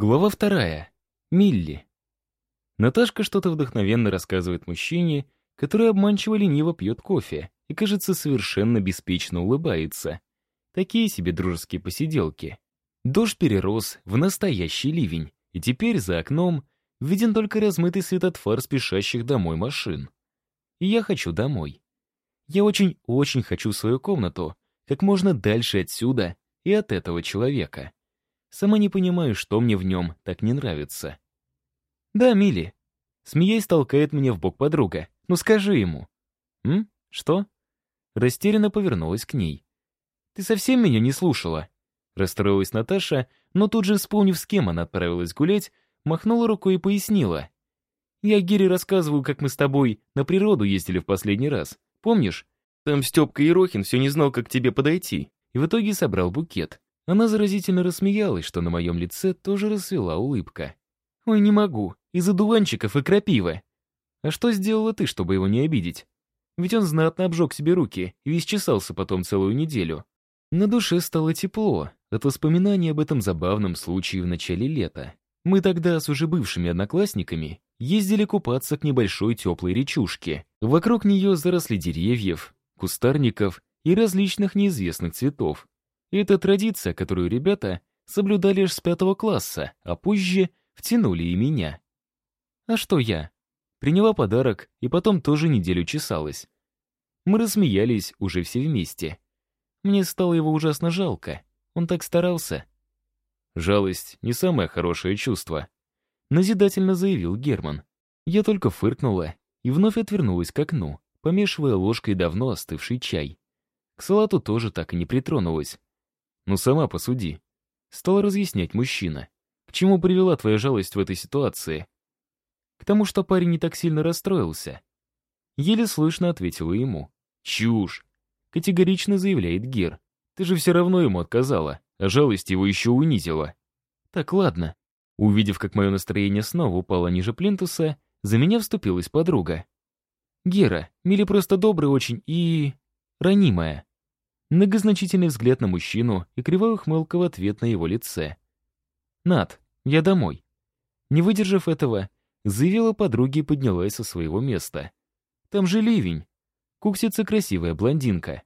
Глава вторая. Милли. Наташка что-то вдохновенно рассказывает мужчине, который обманчиво лениво пьет кофе и, кажется, совершенно беспечно улыбается. Такие себе дружеские посиделки. Дождь перерос в настоящий ливень, и теперь за окном виден только размытый свет от фар спешащих домой машин. И я хочу домой. Я очень-очень хочу свою комнату, как можно дальше отсюда и от этого человека. Сама не понимаю, что мне в нем так не нравится. «Да, Милли». Смеясь, толкает меня в бок подруга. «Ну скажи ему». «М? Что?» Растерянно повернулась к ней. «Ты совсем меня не слушала?» Расстроилась Наташа, но тут же, вспомнив, с кем она отправилась гулять, махнула рукой и пояснила. «Я Гире рассказываю, как мы с тобой на природу ездили в последний раз. Помнишь? Там Степка Ерохин все не знал, как к тебе подойти, и в итоге собрал букет. Она заразительно рассмеялась, что на моем лице тоже расцвела улыбка. «Ой, не могу. Из-за дуванчиков и крапивы. А что сделала ты, чтобы его не обидеть? Ведь он знатно обжег себе руки и весь чесался потом целую неделю. На душе стало тепло от воспоминаний об этом забавном случае в начале лета. Мы тогда с уже бывшими одноклассниками ездили купаться к небольшой теплой речушке. Вокруг нее заросли деревьев, кустарников и различных неизвестных цветов. Это традиция, которую ребята соблюдали аж с пятого класса, а позже втянули и меня. А что я? Приняла подарок и потом тоже неделю чесалась. Мы рассмеялись уже все вместе. Мне стало его ужасно жалко. Он так старался. Жалость — не самое хорошее чувство. Назидательно заявил Герман. Я только фыркнула и вновь отвернулась к окну, помешивая ложкой давно остывший чай. К салату тоже так и не притронулась. Ну сама посуди. Стал разъяснять мужчина. К чему привела твоя жалость в этой ситуации? К тому, что парень не так сильно расстроился. Еле слышно ответила ему. Чушь. Категорично заявляет Гер. Ты же все равно ему отказала, а жалость его еще унизила. Так, ладно. Увидев, как мое настроение снова упало ниже плинтуса, за меня вступилась подруга. Гера, Милли просто добрая очень и... ранимая. Многозначительный взгляд на мужчину и кривая ухмылка в ответ на его лице. «Над, я домой». Не выдержав этого, заявила подруге и поднялась со своего места. «Там же ливень». Куксится красивая блондинка.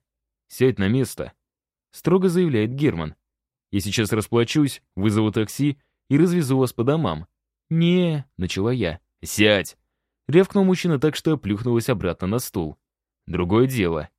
«Сядь на место», — строго заявляет Герман. «Я сейчас расплачусь, вызову такси и развезу вас по домам». «Не», — начала я. «Сядь!» — рявкнул мужчина так, что плюхнулась обратно на стул. «Другое дело.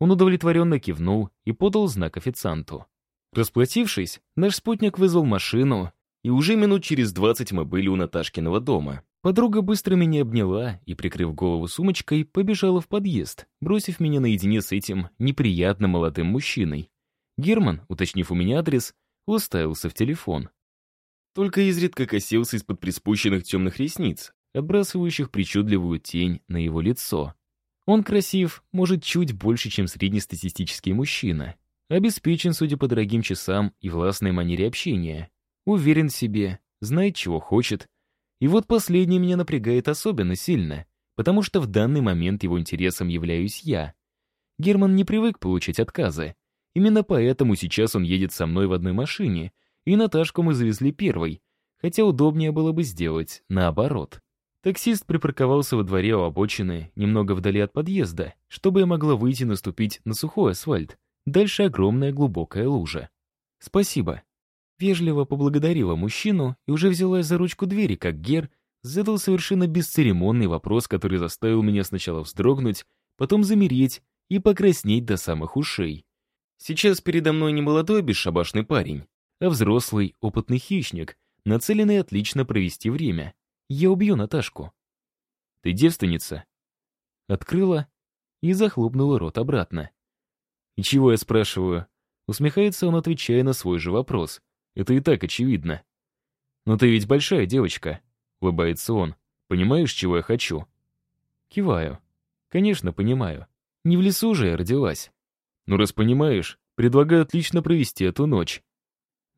Он удовлетворенно кивнул и подал знак официанту. Расплатившись, наш спутник вызвал машину, и уже минут через двадцать мы были у Наташкиного дома. Подруга быстро меня обняла и, прикрыв голову сумочкой, побежала в подъезд, бросив меня наедине с этим неприятным молодым мужчиной. Герман, уточнив у меня адрес, уставился в телефон. Только изредка косился из-под приспущенных темных ресниц, отбрасывающих причудливую тень на его лицо. Он красив, может, чуть больше, чем среднестатистический мужчина. Обеспечен, судя по дорогим часам и властной манере общения. Уверен в себе, знает, чего хочет. И вот последнее меня напрягает особенно сильно, потому что в данный момент его интересом являюсь я. Герман не привык получать отказы. Именно поэтому сейчас он едет со мной в одной машине, и Наташку мы завезли первой, хотя удобнее было бы сделать наоборот. Таксист припарковался во дворе у обочины, немного вдали от подъезда, чтобы я могла выйти наступить на сухой асфальт. Дальше огромная глубокая лужа. «Спасибо». Вежливо поблагодарила мужчину и уже взялась за ручку двери, как Гер задал совершенно бесцеремонный вопрос, который заставил меня сначала вздрогнуть, потом замереть и покраснеть до самых ушей. Сейчас передо мной не молодой бесшабашный парень, а взрослый, опытный хищник, нацеленный отлично провести время. Я убью Наташку. Ты девственница? Открыла и захлопнула рот обратно. И чего я спрашиваю? Усмехается он, отвечая на свой же вопрос. Это и так очевидно. Но ты ведь большая девочка, улыбается он. Понимаешь, чего я хочу? Киваю. Конечно, понимаю. Не в лесу же я родилась. Ну, раз понимаешь, предлагаю отлично провести эту ночь.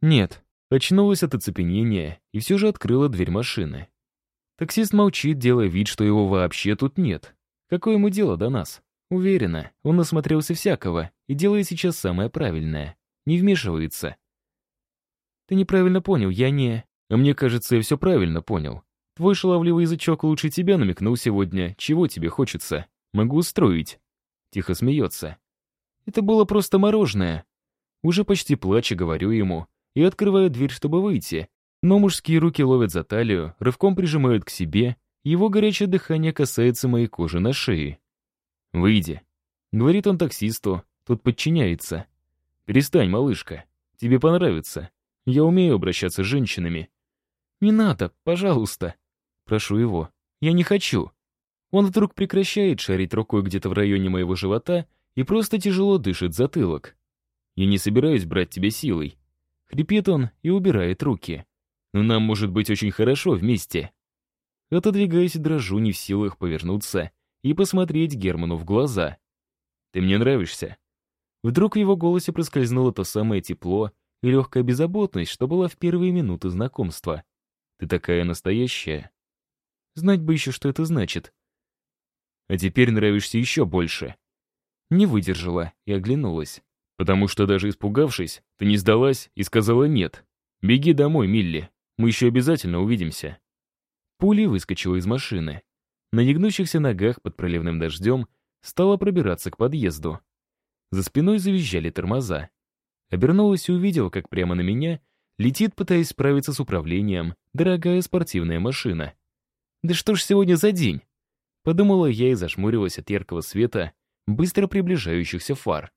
Нет, очнулась от оцепенения и все же открыла дверь машины. Таксист молчит, делая вид, что его вообще тут нет. Какое ему дело до нас? Уверена, он насмотрелся всякого и делает сейчас самое правильное. Не вмешивается. Ты неправильно понял, я не... А мне кажется, я все правильно понял. Твой шаловливый язычок лучше тебя намекнул сегодня, чего тебе хочется. Могу устроить. Тихо смеется. Это было просто мороженое. Уже почти плача говорю ему и открываю дверь, чтобы выйти. Но мужские руки ловят за талию, рывком прижимают к себе, его горячее дыхание касается моей кожи на шее. «Выйди», — говорит он таксисту, тот подчиняется. «Перестань, малышка, тебе понравится. Я умею обращаться с женщинами». «Не надо, пожалуйста». Прошу его. «Я не хочу». Он вдруг прекращает шарить рукой где-то в районе моего живота и просто тяжело дышит затылок. «Я не собираюсь брать тебя силой». Хрипит он и убирает руки. «Но нам может быть очень хорошо вместе». Отодвигаясь, дрожу, не в силах повернуться и посмотреть Герману в глаза. «Ты мне нравишься». Вдруг в его голосе проскользнуло то самое тепло и легкая беззаботность, что была в первые минуты знакомства. «Ты такая настоящая». Знать бы еще, что это значит. А теперь нравишься еще больше. Не выдержала и оглянулась. Потому что даже испугавшись, ты не сдалась и сказала «нет». «Беги домой, Милли, мы еще обязательно увидимся». Пулей выскочила из машины. На негнущихся ногах под проливным дождем стала пробираться к подъезду. За спиной завизжали тормоза. Обернулась и увидела, как прямо на меня летит, пытаясь справиться с управлением, дорогая спортивная машина. «Да что ж сегодня за день?» Подумала я и зашмурилась от яркого света, быстро приближающихся фар.